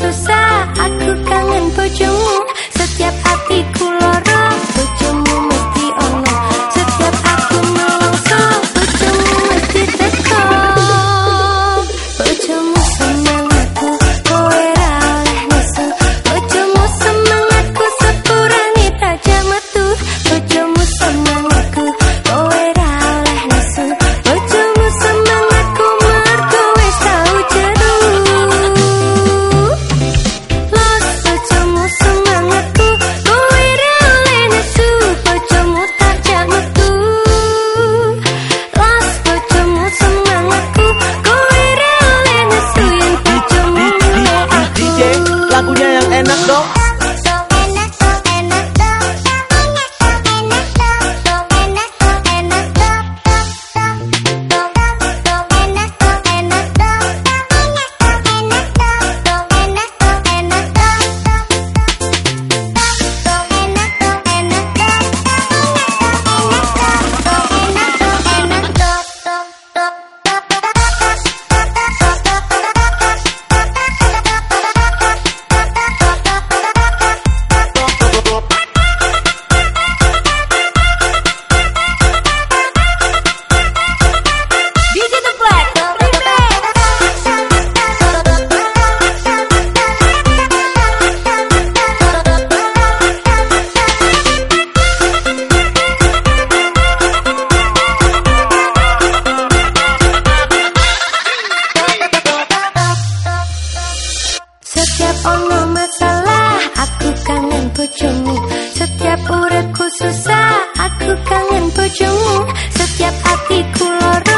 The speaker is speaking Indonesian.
susah kangen pucungmu Setiap urutku susah Aku kangen pucungmu Setiap hatiku lor